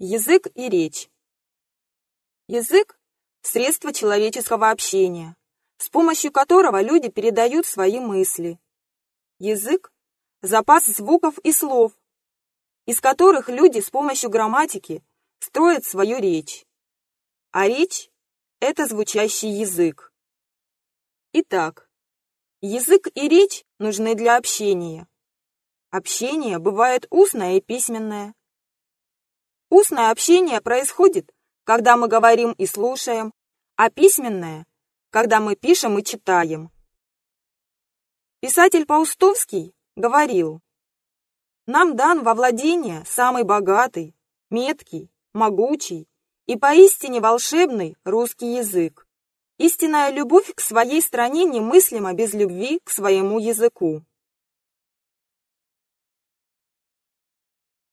Язык и речь. Язык – средство человеческого общения, с помощью которого люди передают свои мысли. Язык – запас звуков и слов, из которых люди с помощью грамматики строят свою речь. А речь – это звучащий язык. Итак, язык и речь нужны для общения. Общение бывает устное и письменное. Устное общение происходит, когда мы говорим и слушаем, а письменное – когда мы пишем и читаем. Писатель Паустовский говорил, «Нам дан во владение самый богатый, меткий, могучий и поистине волшебный русский язык. Истинная любовь к своей стране немыслима без любви к своему языку».